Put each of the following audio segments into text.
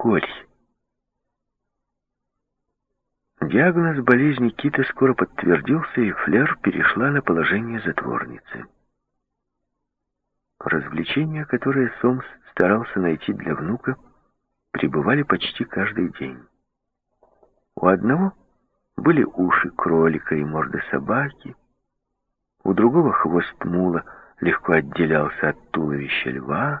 корь. Диагноз болезни Кита скоро подтвердился, и Флер перешла на положение затворницы. Развлечения, которые Сомс старался найти для внука, пребывали почти каждый день. У одного были уши кролика и морда собаки, у другого хвост мула легко отделялся от туловища льва,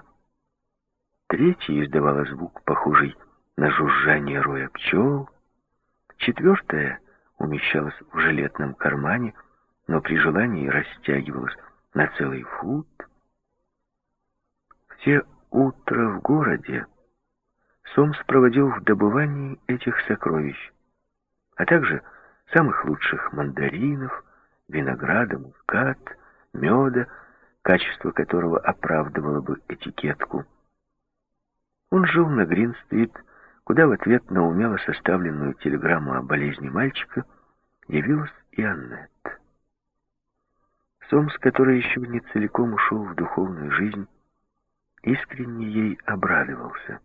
третий издавала звук, похожий на жужжание роя пчел, четвертая умещалась в жилетном кармане, но при желании растягивалась на целый фут. Все утро в городе Сомс проводил в добывании этих сокровищ, а также самых лучших мандаринов, винограда, мускат, меда, качество которого оправдывало бы этикетку. Он жил на Грин-стрит, куда в ответ на умело составленную телеграмму о болезни мальчика явилась и Аннет. Сомс, который еще не целиком ушел в духовную жизнь, искренне ей обрадовался.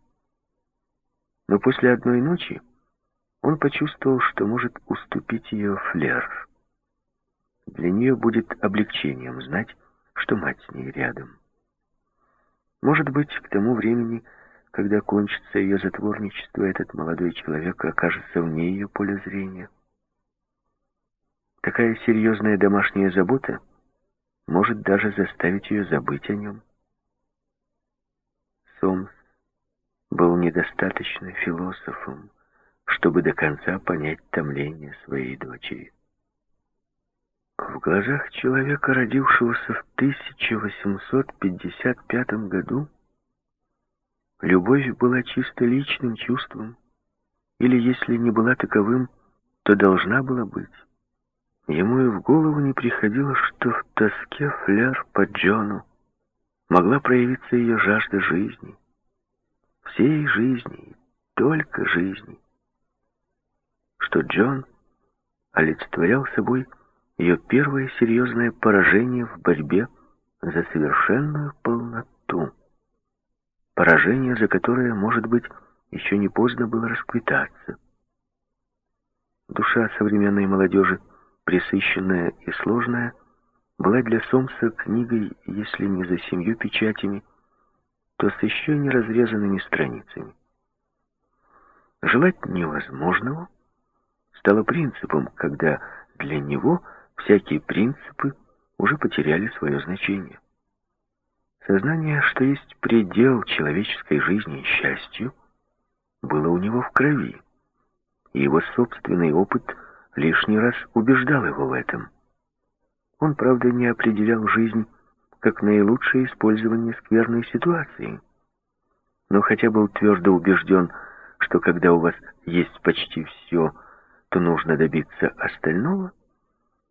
Но после одной ночи он почувствовал, что может уступить ее флер. Для нее будет облегчением знать, что мать с ней рядом. Может быть, к тому времени, когда кончится ее затворничество, этот молодой человек окажется вне ее поля зрения. Такая серьезная домашняя забота может даже заставить ее забыть о нем. Сомс был недостаточно философом, чтобы до конца понять томление своей дочери. В глазах человека, родившегося в 1855 году, любовь была чисто личным чувством, или, если не была таковым, то должна была быть. Ему и в голову не приходило, что в тоске фляр по Джону могла проявиться ее жажда жизни. Всей жизни, только жизни. Что Джон олицетворял собой ее первое серьезное поражение в борьбе за совершенную полноту. Поражение, за которое, может быть, еще не поздно было расквитаться. Душа современной молодежи, пресыщенная и сложная, была для Сомса книгой, если не за семью печатями, то с еще не разрезанными страницами. Желать невозможного стало принципом, когда для него всякие принципы уже потеряли свое значение. Сознание, что есть предел человеческой жизни и счастью, было у него в крови, и его собственный опыт лишний раз убеждал его в этом. Он, правда, не определял жизнь как наилучшее использование скверной ситуации, но хотя был твердо убежден, что когда у вас есть почти все, то нужно добиться остального,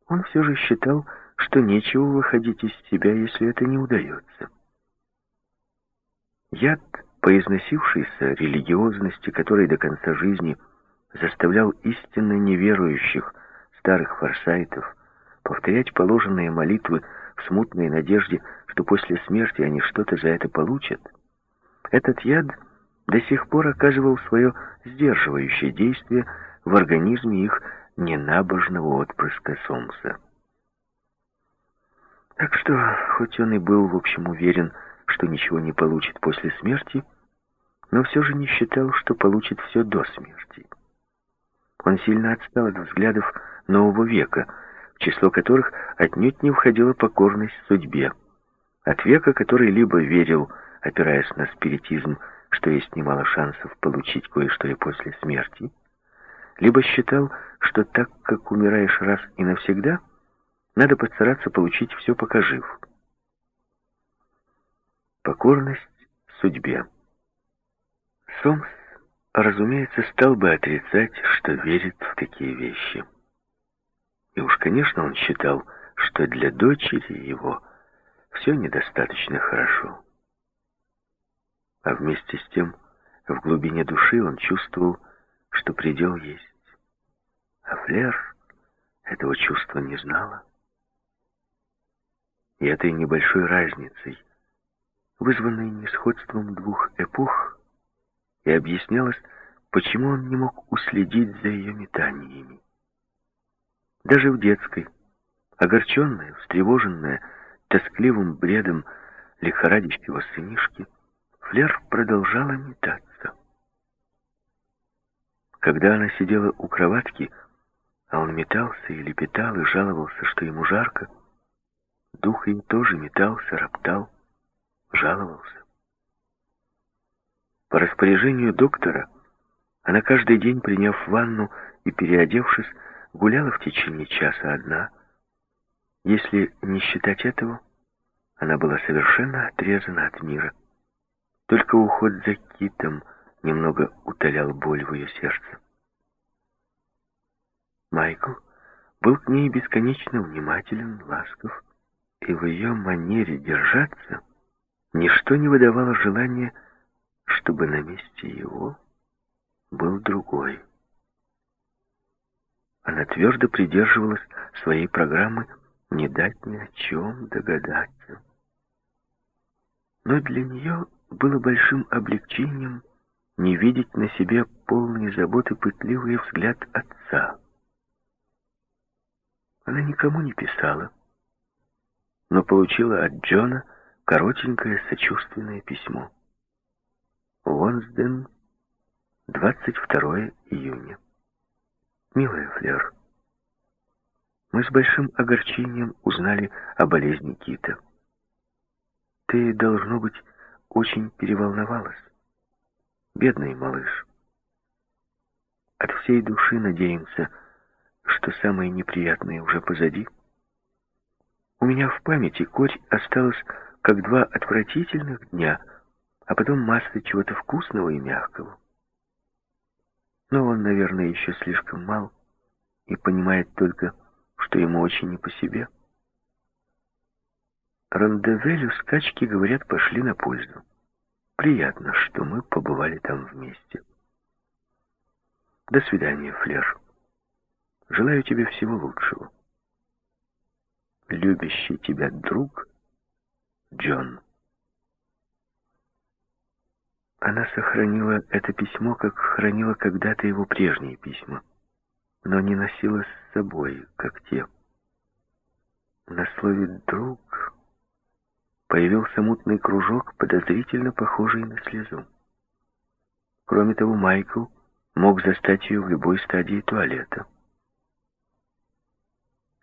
он все же считал, что нечего выходить из себя, если это не удается. Яд поизносившейся религиозности, который до конца жизни заставлял истинно неверующих старых форсайтов повторять положенные молитвы в смутной надежде, что после смерти они что-то за это получат, этот яд до сих пор оказывал свое сдерживающее действие в организме их ненабожного отпрыска Сомса. Так что, хоть он и был, в общем, уверен, что ничего не получит после смерти, но все же не считал, что получит все до смерти. Он сильно отстал от взглядов нового века — в число которых отнюдь не входила покорность судьбе. От века, который либо верил, опираясь на спиритизм, что есть немало шансов получить кое-что и после смерти, либо считал, что так как умираешь раз и навсегда, надо постараться получить все, пока жив. Покорность судьбе. Сомс, разумеется, стал бы отрицать, что верит в такие вещи. И уж, конечно, он считал, что для дочери его все недостаточно хорошо. А вместе с тем, в глубине души он чувствовал, что предел есть. А Флер этого чувства не знала. И этой небольшой разницей, вызванной несходством двух эпох, и объяснялось, почему он не мог уследить за ее метаниями. Даже в детской, огорченная, встревоженная, тоскливым бредом лихорадящего сынишки, Флер продолжала метаться. Когда она сидела у кроватки, а он метался и лепетал и жаловался, что ему жарко, дух ее тоже метался, роптал, жаловался. По распоряжению доктора она каждый день, приняв ванну и переодевшись, гуляла в течение часа одна. Если не считать этого, она была совершенно отрезана от мира. Только уход за китом немного утолял боль в ее сердце. Майкл был к ней бесконечно внимателен, ласков, и в ее манере держаться ничто не выдавало желания, чтобы на месте его был другой. Она твердо придерживалась своей программы не дать ни о чем догадаться. Но для нее было большим облегчением не видеть на себе полные заботы пытливый взгляд отца. Она никому не писала, но получила от Джона коротенькое сочувственное письмо. Вонсден, 22 июня. Милая Флер, мы с большим огорчением узнали о болезни Кита. Ты, должно быть, очень переволновалась. Бедный малыш. От всей души надеемся, что самое неприятное уже позади. У меня в памяти корь осталась как два отвратительных дня, а потом масса чего-то вкусного и мягкого. Но он, наверное, еще слишком мал и понимает только, что ему очень не по себе. Рандевелю скачки, говорят, пошли на пользу. Приятно, что мы побывали там вместе. До свидания, Флер. Желаю тебе всего лучшего. Любящий тебя друг Джон. Она сохранила это письмо, как хранила когда-то его прежние письма, но не носила с собой, как те. На слове «друг» появился мутный кружок, подозрительно похожий на слезу. Кроме того, Майкл мог застать ее в любой стадии туалета.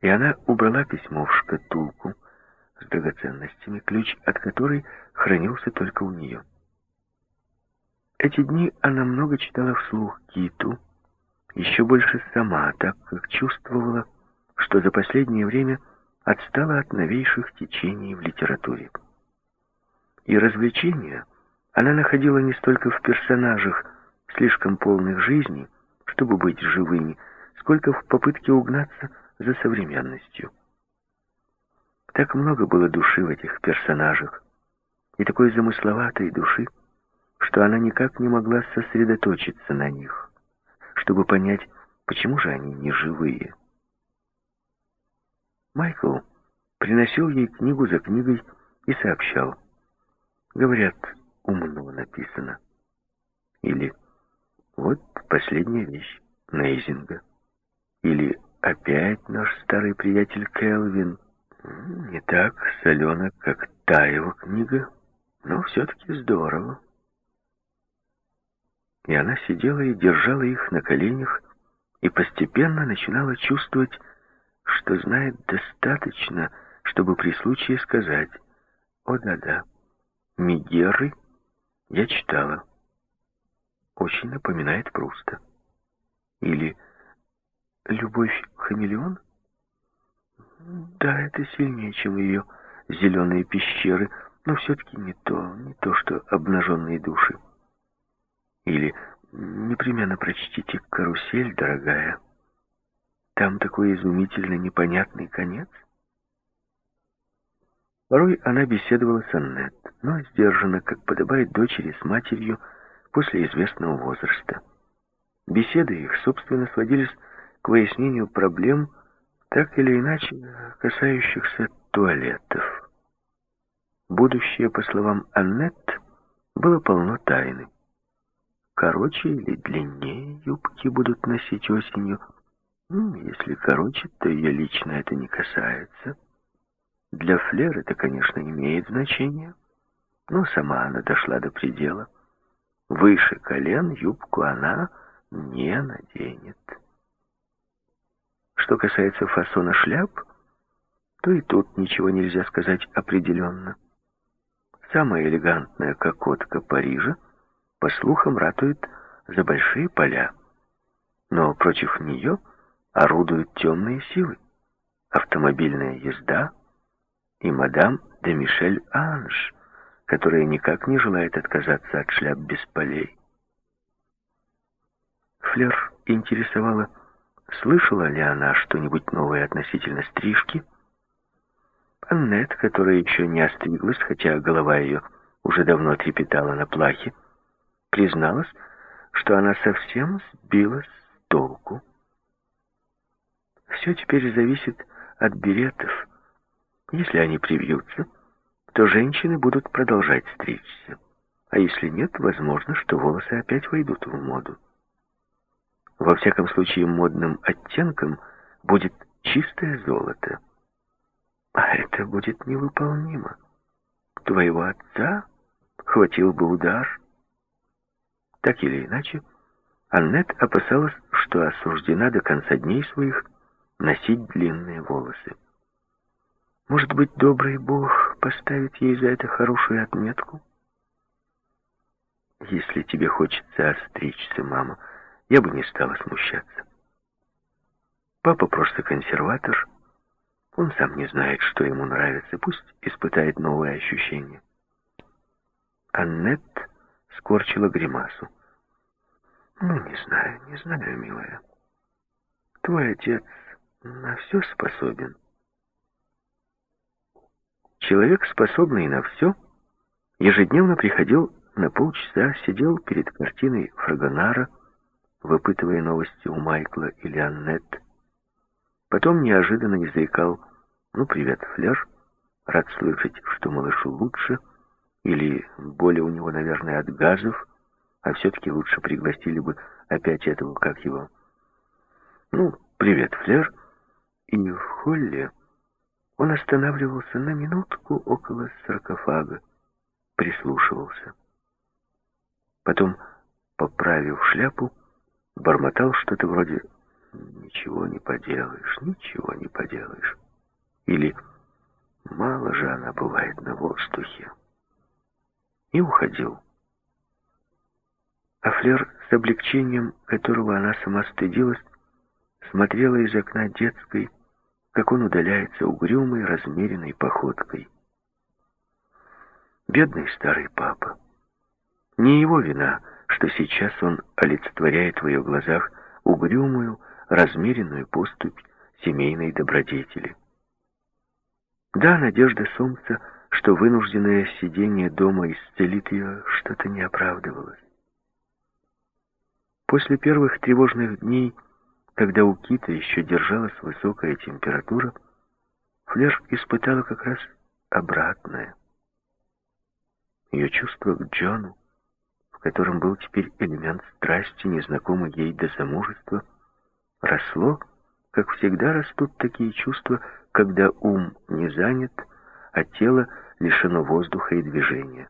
И она убрала письмо в шкатулку с драгоценностями, ключ от которой хранился только у нее. Эти дни она много читала вслух Киту, еще больше сама, так как чувствовала, что за последнее время отстала от новейших течений в литературе. И развлечения она находила не столько в персонажах, слишком полных жизни, чтобы быть живыми, сколько в попытке угнаться за современностью. Так много было души в этих персонажах, и такой замысловатой души, что она никак не могла сосредоточиться на них, чтобы понять, почему же они не живые. Майкл приносил ей книгу за книгой и сообщал. Говорят, умно написано. Или вот последняя вещь Нейзинга. Или опять наш старый приятель Келвин. Не так солено, как та его книга, но все-таки здорово. И она сидела и держала их на коленях, и постепенно начинала чувствовать, что знает достаточно, чтобы при случае сказать «О, да-да, Мегеры я читала. Очень напоминает Пруста». Или «Любовь хамелеон?» Да, это сильнее, чем ее зеленые пещеры, но все-таки не то, не то, что обнаженные души. Или непременно прочтите «Карусель, дорогая». Там такой изумительно непонятный конец. Порой она беседовала с Аннет, но сдержанно, как подобает дочери с матерью после известного возраста. Беседы их, собственно, сводились к выяснению проблем, так или иначе касающихся туалетов. Будущее, по словам Аннет, было полно тайны. короче или длиннее юбки будут носить осенью. Ну, если короче, то ее лично это не касается. Для Флер это, конечно, имеет значение, но сама она дошла до предела. Выше колен юбку она не наденет. Что касается фасона шляп, то и тут ничего нельзя сказать определенно. Самая элегантная кокотка Парижа, по слухам, ратует за большие поля. Но против нее орудуют темные силы. Автомобильная езда и мадам де Мишель Анж, которая никак не желает отказаться от шляп без полей. Флер интересовала, слышала ли она что-нибудь новое относительно стрижки, Аннет, которая еще не остриглась, хотя голова ее уже давно трепетала на плахе, призналась, что она совсем сбилась с толку. Все теперь зависит от беретов. Если они привьются, то женщины будут продолжать стричься. А если нет, возможно, что волосы опять войдут в моду. Во всяком случае, модным оттенком будет чистое золото. А это будет невыполнимо. Твоего отца хватил бы удар. Так или иначе, Аннет опасалась, что осуждена до конца дней своих носить длинные волосы. Может быть, добрый Бог поставит ей за это хорошую отметку? Если тебе хочется остричься, мама, я бы не стала смущаться. Папа просто консерватор, он сам не знает, что ему нравится. Пусть испытает новые ощущения. Аннет скорчила гримасу. «Ну, не знаю, не знаю, милая. Твой отец на все способен». Человек, способный на все, ежедневно приходил на полчаса, сидел перед картиной Фрагонара, выпытывая новости у Майкла или Аннет, Потом неожиданно не «Ну, привет, Флер, рад слышать, что малышу лучше» или «Боли у него, наверное, от газов», а все-таки лучше пригласили бы опять этого, как его. «Ну, привет, Флер». И в холле он останавливался на минутку около саркофага, прислушивался. Потом, поправив шляпу, бормотал что-то вроде Ничего не поделаешь, ничего не поделаешь. Или мало же она бывает на воздухе. И уходил. А Флер с облегчением, которого она сама стыдилась, смотрела из окна детской, как он удаляется угрюмой, размеренной походкой. Бедный старый папа. Не его вина, что сейчас он олицетворяет в ее глазах угрюмую, размеренную поступь семейной добродетели. Да, надежда Солнца, что вынужденное сидение дома исцелит ее, что-то не оправдывалось. После первых тревожных дней, когда у Кита еще держалась высокая температура, Флеш испытала как раз обратное. Ее чувство к Джону, котором был теперь элемент страсти, незнакомый ей до замужества, росло, как всегда растут такие чувства, когда ум не занят, а тело лишено воздуха и движения.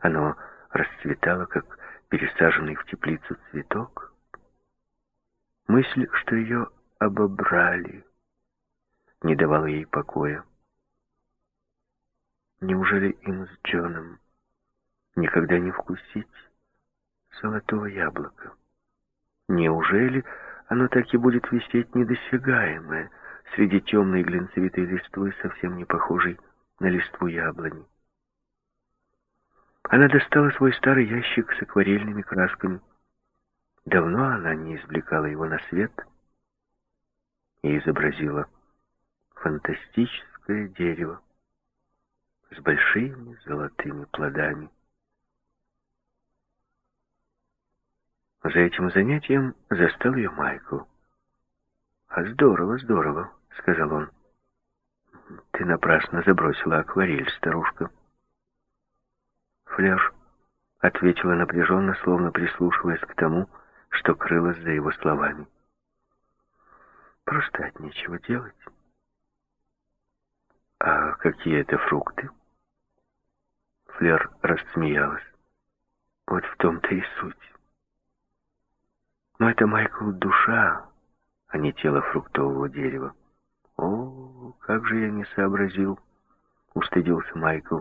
Оно расцветало, как пересаженный в теплицу цветок. Мысль, что ее обобрали, не давала ей покоя. Неужели им с Джоном никогда не вкусить золотого яблока? Неужели оно так и будет висеть недосягаемое среди темной глинцевитой листвы, совсем не похожей на листву яблони. Она достала свой старый ящик с акварельными красками. Давно она не извлекала его на свет и изобразила фантастическое дерево с большими золотыми плодами. За этим занятием застал ее Майкл. «А здорово, здорово», — сказал он. «Ты напрасно забросила акварель, старушка». Фляж ответила напряженно, словно прислушиваясь к тому, что крылось за его словами. Просто от нечего делать. А какие это фрукты? Флер рассмеялась. Вот в том-то и суть. Но это, Майкл, душа, а не тело фруктового дерева. О, как же я не сообразил, устыдился Майкл.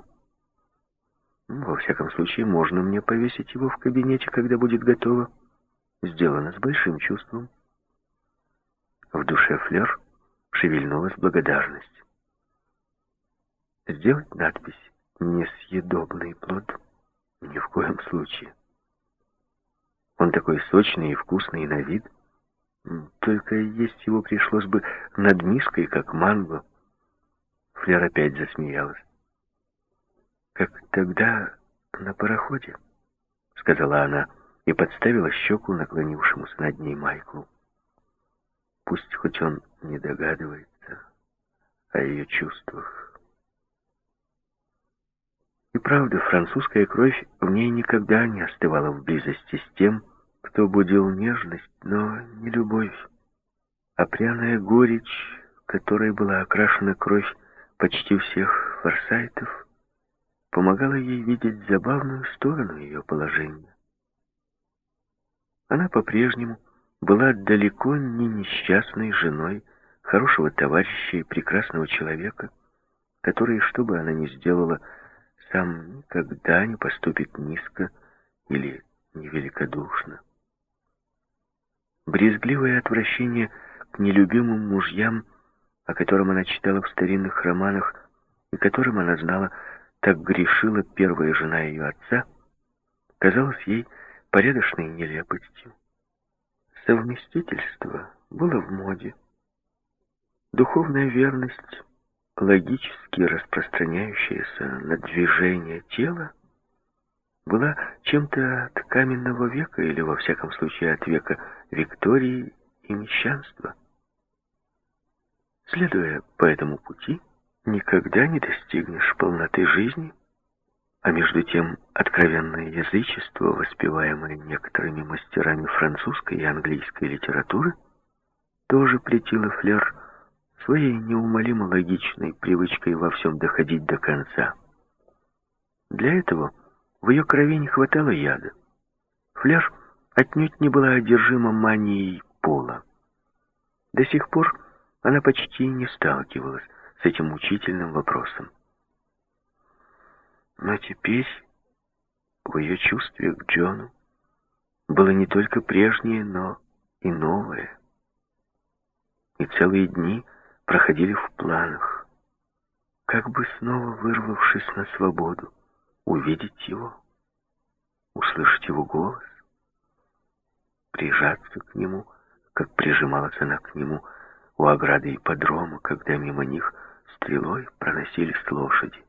Ну, во всяком случае, можно мне повесить его в кабинете, когда будет готово. Сделано с большим чувством. В душе Флер шевельнулась благодарность. Сделать надпись «Несъедобный плод» ни в коем случае. Он такой сочный и вкусный на вид. Только есть его пришлось бы над миской, как манго. Флер опять засмеялась. «Как тогда на пароходе», — сказала она и подставила щеку наклонившемуся над ней Майклу. Пусть хоть он не догадывается о ее чувствах. И правда, французская кровь в ней никогда не остывала в близости с тем, кто будил нежность, но не любовь, а пряная горечь, которой была окрашена кровь почти всех форсайтов, помогала ей видеть забавную сторону ее положения. Она по-прежнему была далеко не несчастной женой хорошего товарища и прекрасного человека, который, что бы она ни сделала, сам никогда не поступит низко или невеликодушно. Брезгливое отвращение к нелюбимым мужьям, о котором она читала в старинных романах и которым она знала, так грешила первая жена ее отца, казалось ей порядочной нелепостью. Совместительство было в моде. Духовная верность, логически распространяющаяся на движение тела, была чем-то от каменного века или, во всяком случае, от века Виктории и мещанства. Следуя по этому пути, никогда не достигнешь полноты жизни, а между тем откровенное язычество, воспеваемое некоторыми мастерами французской и английской литературы, тоже претило Флер своей неумолимо логичной привычкой во всем доходить до конца. Для этого в ее крови не хватало яда. Флер отнюдь не была одержима манией пола. До сих пор она почти не сталкивалась с этим мучительным вопросом. Но теперь в ее чувстве к Джону было не только прежнее, но и новое. И целые дни проходили в планах, как бы снова вырвавшись на свободу, увидеть его, услышать его голос, прижаться к нему, как прижималась она к нему у ограды ипподрома, когда мимо них стрелой проносились лошади.